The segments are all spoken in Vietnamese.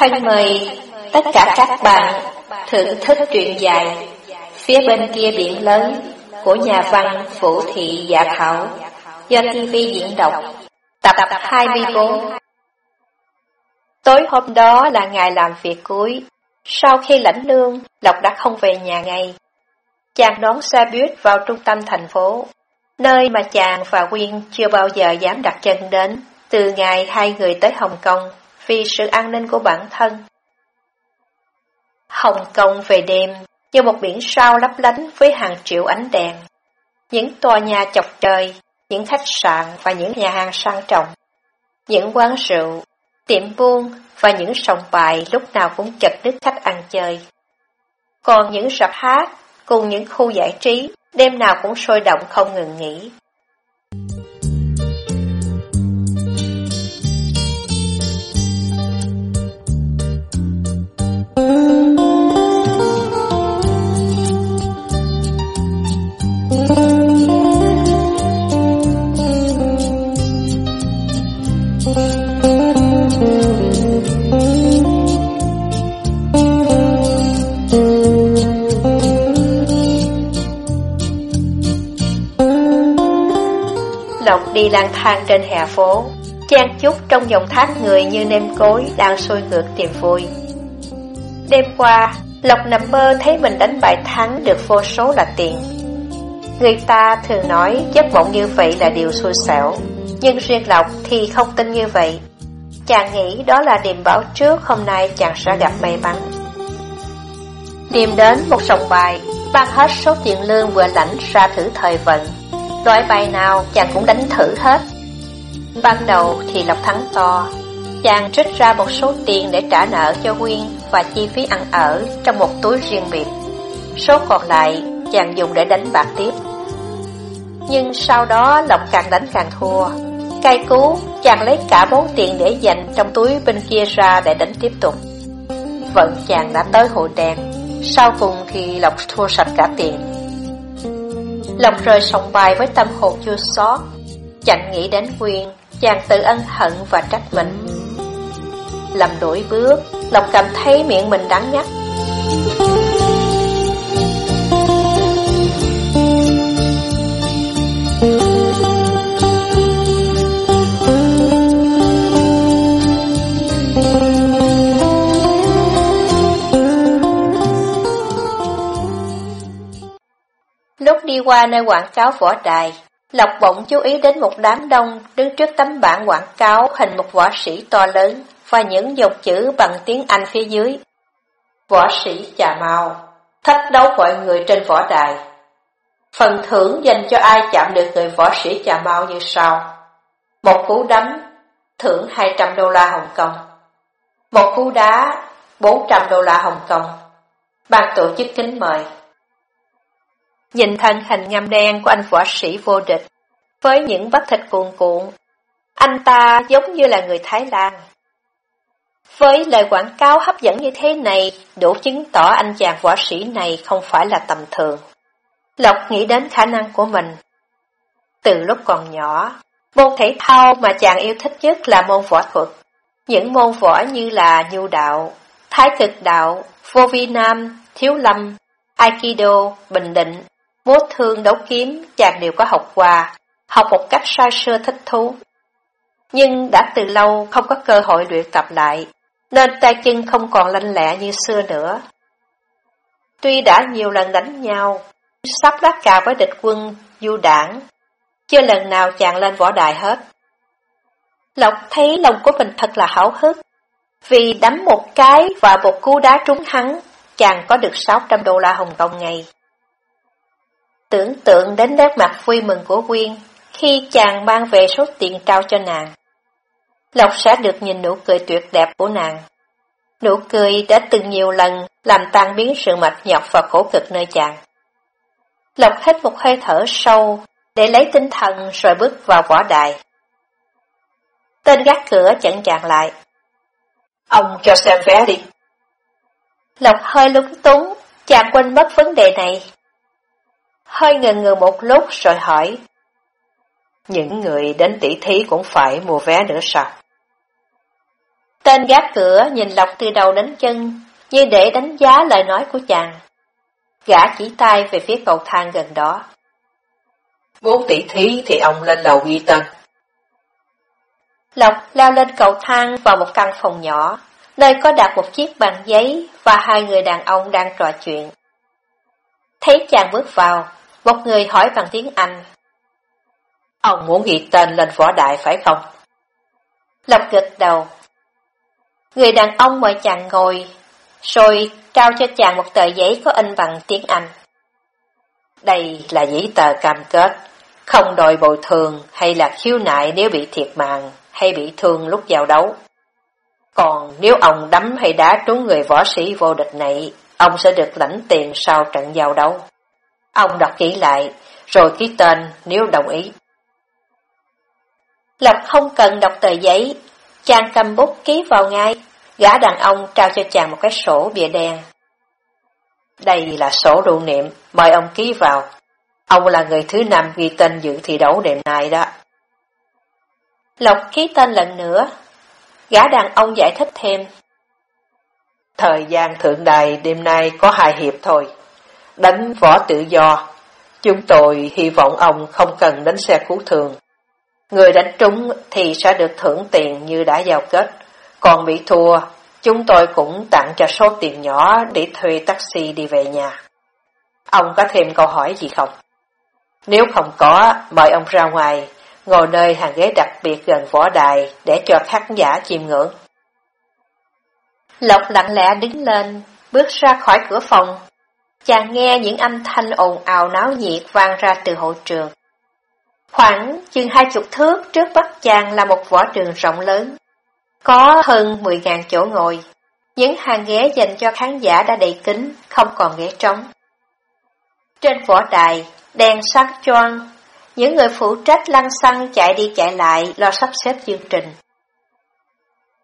Thân mời tất cả các bạn thưởng thức truyện dài Phía bên kia biển lớn của nhà văn Vũ Thị Dạ Thảo do TV diễn đọc tập 24 Tối hôm đó là ngày làm việc cuối. Sau khi lãnh lương, Lộc đã không về nhà ngay. Chàng đón xe buýt vào trung tâm thành phố Nơi mà chàng và Quyên chưa bao giờ dám đặt chân đến Từ ngày hai người tới Hồng Kông. Vì sự an ninh của bản thân Hồng Kông về đêm như một biển sao lấp lánh với hàng triệu ánh đèn. Những tòa nhà chọc trời, những khách sạn và những nhà hàng sang trọng, những quán rượu, tiệm buôn và những sòng bài lúc nào cũng chật ních khách ăn chơi. Còn những sạp hát cùng những khu giải trí đêm nào cũng sôi động không ngừng nghỉ. Đi lang thang trên hè phố, chen chúc trong dòng thác người như nêm cối đang sôi ngược tìm vui. Đêm qua, Lộc nằm mơ thấy mình đánh bại thắng được vô số là tiền. Người ta thường nói giấc mộng như vậy là điều xui xẻo, nhưng riêng Lộc thì không tin như vậy. Chàng nghĩ đó là điềm báo trước hôm nay chàng sẽ gặp may mắn. Điềm đến một sòng bài, mang hết số tiền lương vừa lãnh ra thử thời vận. Loại bài nào chàng cũng đánh thử hết. Ban đầu thì Lộc thắng to, chàng trích ra một số tiền để trả nợ cho nguyên và chi phí ăn ở trong một túi riêng biệt. Số còn lại chàng dùng để đánh bạc tiếp. Nhưng sau đó Lộc càng đánh càng thua. Cay cú, chàng lấy cả bốn tiền để dành trong túi bên kia ra để đánh tiếp tục. Vận chàng đã tới hội đèn, sau cùng thì Lộc thua sạch cả tiền lòng rời sòng bài với tâm hồn chưa xót, chẳng nghĩ đến quyền, chàng tự ân hận và trách mình. Lầm đổi bước, Lộc cảm thấy miệng mình đắng nhắc Lúc đi qua nơi quảng cáo võ đài, Lộc bỗng chú ý đến một đám đông đứng trước tấm bảng quảng cáo hình một võ sĩ to lớn và những dòng chữ bằng tiếng Anh phía dưới. Võ sĩ trà Mau, thách đấu mọi người trên võ đài. Phần thưởng dành cho ai chạm được người võ sĩ trà Mau như sau. Một cú đấm, thưởng 200 đô la Hồng Kông. Một cú đá, 400 đô la Hồng Kông. Ban tổ chức kính mời. Nhìn thân hình ngăm đen của anh võ sĩ vô địch, với những bắp thịt cuồn cuộn, anh ta giống như là người Thái Lan. Với lời quảng cáo hấp dẫn như thế này, đủ chứng tỏ anh chàng võ sĩ này không phải là tầm thường. Lộc nghĩ đến khả năng của mình. Từ lúc còn nhỏ, môn thể thao mà chàng yêu thích nhất là môn võ thuật. Những môn võ như là nhu đạo, thái cực đạo, vô vi nam, thiếu lâm, aikido, bình định, vô thương đấu kiếm chàng đều có học qua, học một cách sai sưa thích thú. Nhưng đã từ lâu không có cơ hội luyện tập lại, nên tay chân không còn lanh lẹ như xưa nữa. Tuy đã nhiều lần đánh nhau, sắp đắc cà với địch quân, du đảng, chưa lần nào chàng lên võ đài hết. Lộc thấy lòng của mình thật là háo hức, vì đấm một cái và một cú đá trúng hắn, chàng có được 600 đô la Hồng Kông ngày. Tưởng tượng đến nét mặt vui mừng của Quyên khi chàng mang về số tiền trao cho nàng. Lộc sẽ được nhìn nụ cười tuyệt đẹp của nàng. Nụ cười đã từng nhiều lần làm tan biến sự mệt nhọc và khổ cực nơi chàng. Lộc hít một hơi thở sâu để lấy tinh thần rồi bước vào võ đài. Tên gác cửa chặn chàng lại. Ông cho xem vé đi. Lộc hơi lúng túng, chàng quên mất vấn đề này. Hơi ngần ngừ một lúc rồi hỏi. Những người đến tỷ thí cũng phải mua vé nữa sao? Tên gác cửa nhìn Lộc từ đầu đến chân, như để đánh giá lời nói của chàng. Gã chỉ tay về phía cầu thang gần đó. Muốn tỷ thí thì ông lên lầu ghi tên. Lộc leo lên cầu thang vào một căn phòng nhỏ, nơi có đặt một chiếc bàn giấy và hai người đàn ông đang trò chuyện. Thấy chàng bước vào, một người hỏi bằng tiếng Anh. Ông muốn ghi tên lên võ đại phải không? Lộc gật đầu. Người đàn ông mời chàng ngồi, rồi trao cho chàng một tờ giấy có in bằng tiếng Anh. Đây là giấy tờ cam kết, không đòi bồi thường hay là khiếu nại nếu bị thiệt mạng hay bị thương lúc giao đấu. Còn nếu ông đấm hay đá trúng người võ sĩ vô địch này, ông sẽ được lãnh tiền sau trận giao đấu. Ông đọc kỹ lại, rồi ký tên nếu đồng ý. Lộc không cần đọc tờ giấy, chàng cầm bút ký vào ngay, gã đàn ông trao cho chàng một cái sổ bìa đen. Đây là sổ lưu niệm, mời ông ký vào. Ông là người thứ năm ghi tên dự thi đấu đêm nay đó. Lộc ký tên lần nữa. Gã đàn ông giải thích thêm. Thời gian thượng đài đêm nay có hai hiệp thôi. Đánh võ tự do. Chúng tôi hy vọng ông không cần đến xe cứu thường. Người đánh trúng thì sẽ được thưởng tiền như đã giao kết. Còn bị thua, chúng tôi cũng tặng cho số tiền nhỏ để thuê taxi đi về nhà. Ông có thêm câu hỏi gì không? Nếu không có, mời ông ra ngoài, ngồi nơi hàng ghế đặc biệt gần võ đài để cho khán giả chiêm ngưỡng. Lộc lặng lẽ đứng lên, bước ra khỏi cửa phòng. Chàng nghe những âm thanh ồn ào náo nhiệt vang ra từ hội trường. Khoảng chừng hai chục thước trước bắc chàng là một võ trường rộng lớn. Có hơn mười ngàn chỗ ngồi. Những hàng ghế dành cho khán giả đã đầy kín, không còn ghế trống. Trên võ đài, đèn sáng choang, những người phụ trách lăn xăng chạy đi chạy lại lo sắp xếp chương trình.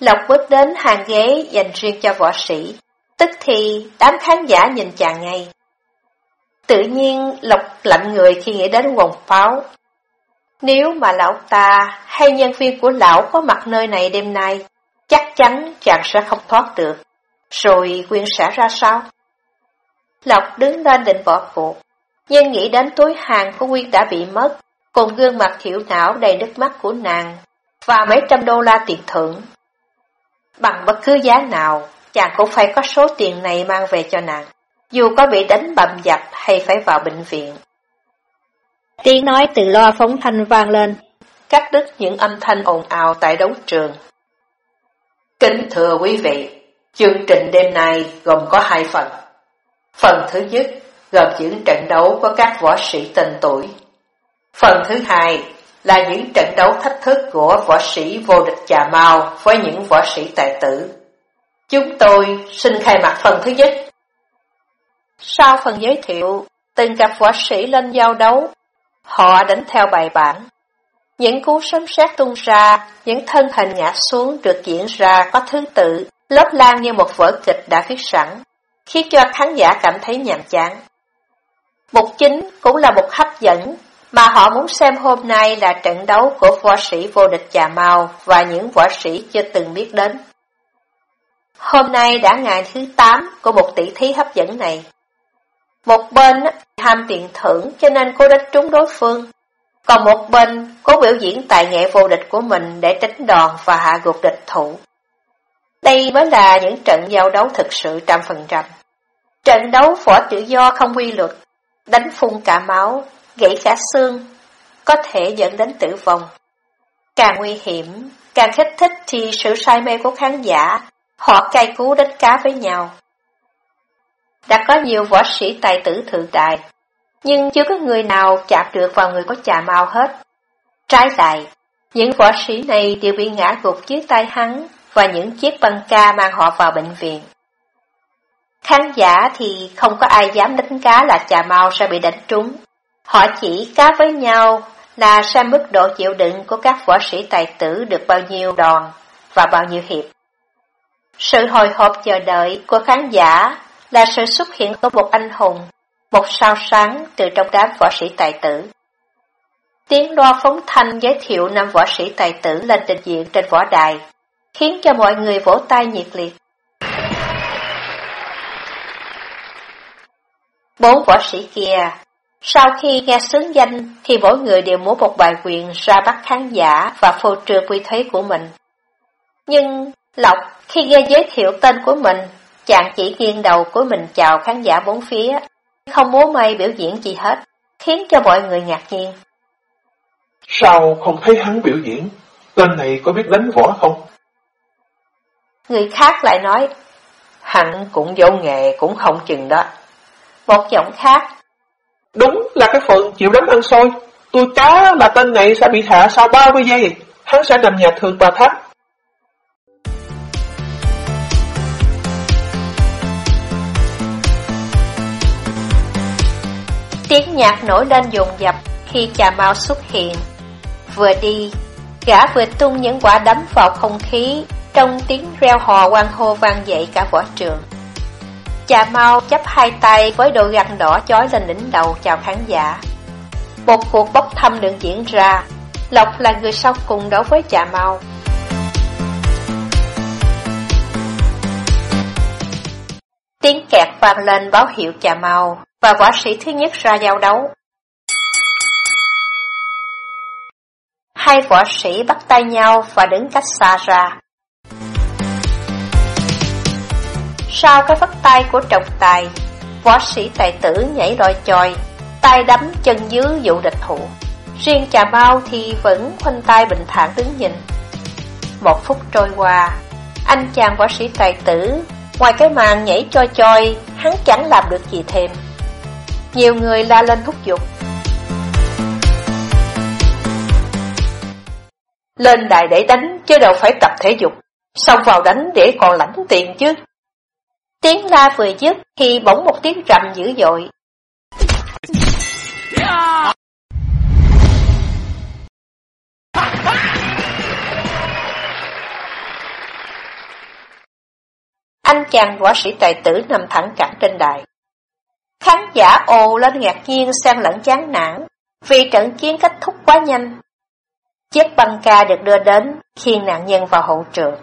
Lộc bước đến hàng ghế dành riêng cho võ sĩ, tức thì đám khán giả nhìn chàng ngay. Tự nhiên Lộc lạnh người khi nghĩ đến quần pháo. Nếu mà lão ta hay nhân viên của lão có mặt nơi này đêm nay, chắc chắn chàng sẽ không thoát được. Rồi quyền sẽ ra sao? Lộc đứng lên định bỏ cuộc, nhưng nghĩ đến túi hàng của Quyên đã bị mất, cùng gương mặt thiểu não đầy nước mắt của nàng, và mấy trăm đô la tiền thưởng. Bằng bất cứ giá nào, chàng cũng phải có số tiền này mang về cho nàng, dù có bị đánh bầm dập hay phải vào bệnh viện. Tiếng nói từ loa phóng thanh vang lên, cắt đứt những âm thanh ồn ào tại đấu trường. Kính thưa quý vị, chương trình đêm nay gồm có hai phần. Phần thứ nhất gồm những trận đấu của các võ sĩ tên tuổi. Phần thứ hai là những trận đấu thách thức của võ sĩ vô địch Chà Mau với những võ sĩ tài tử. Chúng tôi xin khai mạc phần thứ nhất. Sau phần giới thiệu, từng cặp võ sĩ lên giao đấu, họ đánh theo bài bản. Những cú sấm sét tung ra, những thân hình ngã xuống được diễn ra có thứ tự, lớp lan như một vở kịch đã viết sẵn, khiến cho khán giả cảm thấy nhàm chán. Mục chính cũng là một hấp dẫn, mà họ muốn xem hôm nay là trận đấu của võ sĩ vô địch Chà Mau và những võ sĩ chưa từng biết đến. Hôm nay đã ngày thứ 8 của một tỷ thí hấp dẫn này. Một bên ham tiền thưởng cho nên cố đánh trúng đối phương, còn một bên cố biểu diễn tài nghệ vô địch của mình để tránh đòn và hạ gục địch thủ. Đây mới là những trận giao đấu thực sự trăm phần trăm. Trận đấu võ tự do không quy luật, đánh phun cả máu, gãy cả xương, có thể dẫn đến tử vong. Càng nguy hiểm, càng kích thích thì sự say mê của khán giả, họ cay cú đánh cá với nhau. Đã có nhiều võ sĩ tài tử thượng đại, nhưng chưa có người nào chạm được vào người có trà mau hết. Trái lại, những võ sĩ này đều bị ngã gục dưới tay hắn và những chiếc băng ca mang họ vào bệnh viện. Khán giả thì không có ai dám đánh cá là trà mau sẽ bị đánh trúng. Họ chỉ cá với nhau là xem mức độ chịu đựng của các võ sĩ tài tử được bao nhiêu đòn và bao nhiêu hiệp. Sự hồi hộp chờ đợi của khán giả là sự xuất hiện của một anh hùng, một sao sáng từ trong đám võ sĩ tài tử. Tiếng loa phóng thanh giới thiệu năm võ sĩ tài tử lên trình diện trên võ đài. khiến cho mọi người vỗ tay nhiệt liệt. Bốn võ sĩ kia, sau khi nghe xướng danh thì mỗi người đều múa một bài quyền ra bắt khán giả và phô trương uy thế của mình. Nhưng Lộc khi nghe giới thiệu tên của mình, chàng chỉ nghiêng đầu của mình chào khán giả bốn phía, không múa may biểu diễn gì hết, khiến cho mọi người ngạc nhiên. Sao không thấy hắn biểu diễn? Tên này có biết đánh võ không? Người khác lại nói, hắn cũng dấu nghề cũng không chừng đó. Một giọng khác, Đúng là cái phận chịu đánh ăn xôi. Tôi cá là tên này sẽ bị hạ sau 30 giây. Hắn sẽ nằm nhà thường bà tháp. Tiếng nhạc nổi lên dồn dập khi trà mau xuất hiện. Vừa đi, gã vừa tung những quả đấm vào không khí trong tiếng reo hò quan hô vang dậy cả võ trường. trà mau chấp hai tay với đôi găng đỏ chói lên đỉnh đầu chào khán giả. Một cuộc bốc thăm được diễn ra, Lộc là người sau cùng đối với trà mau. Tiếng kẹt vang lên báo hiệu trà mau và võ sĩ thứ nhất ra giao đấu. Hai võ sĩ bắt tay nhau và đứng cách xa ra. Sau cái vắt tay của trọng tài, võ sĩ tài tử nhảy đòi chòi, tay đấm chân dưới dụ địch thủ. Riêng Trà Mau thì vẫn khoanh tay bình thản đứng nhìn. Một phút trôi qua, anh chàng võ sĩ tài tử, ngoài cái màn nhảy choi choi, hắn chẳng làm được gì thêm. Nhiều người la lên thúc giục. Lên đài để đánh chứ đâu phải tập thể dục, xong vào đánh để còn lãnh tiền chứ. Tiếng la vừa dứt thì bỗng một tiếng rầm dữ dội. Anh chàng võ sĩ tài tử nằm thẳng cẳng trên đài. Khán giả ồ lên ngạc nhiên xen lẫn chán nản, vì trận chiến kết thúc quá nhanh. Chiếc băng ca được đưa đến, khiêng nạn nhân vào hậu trường.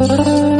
嗯。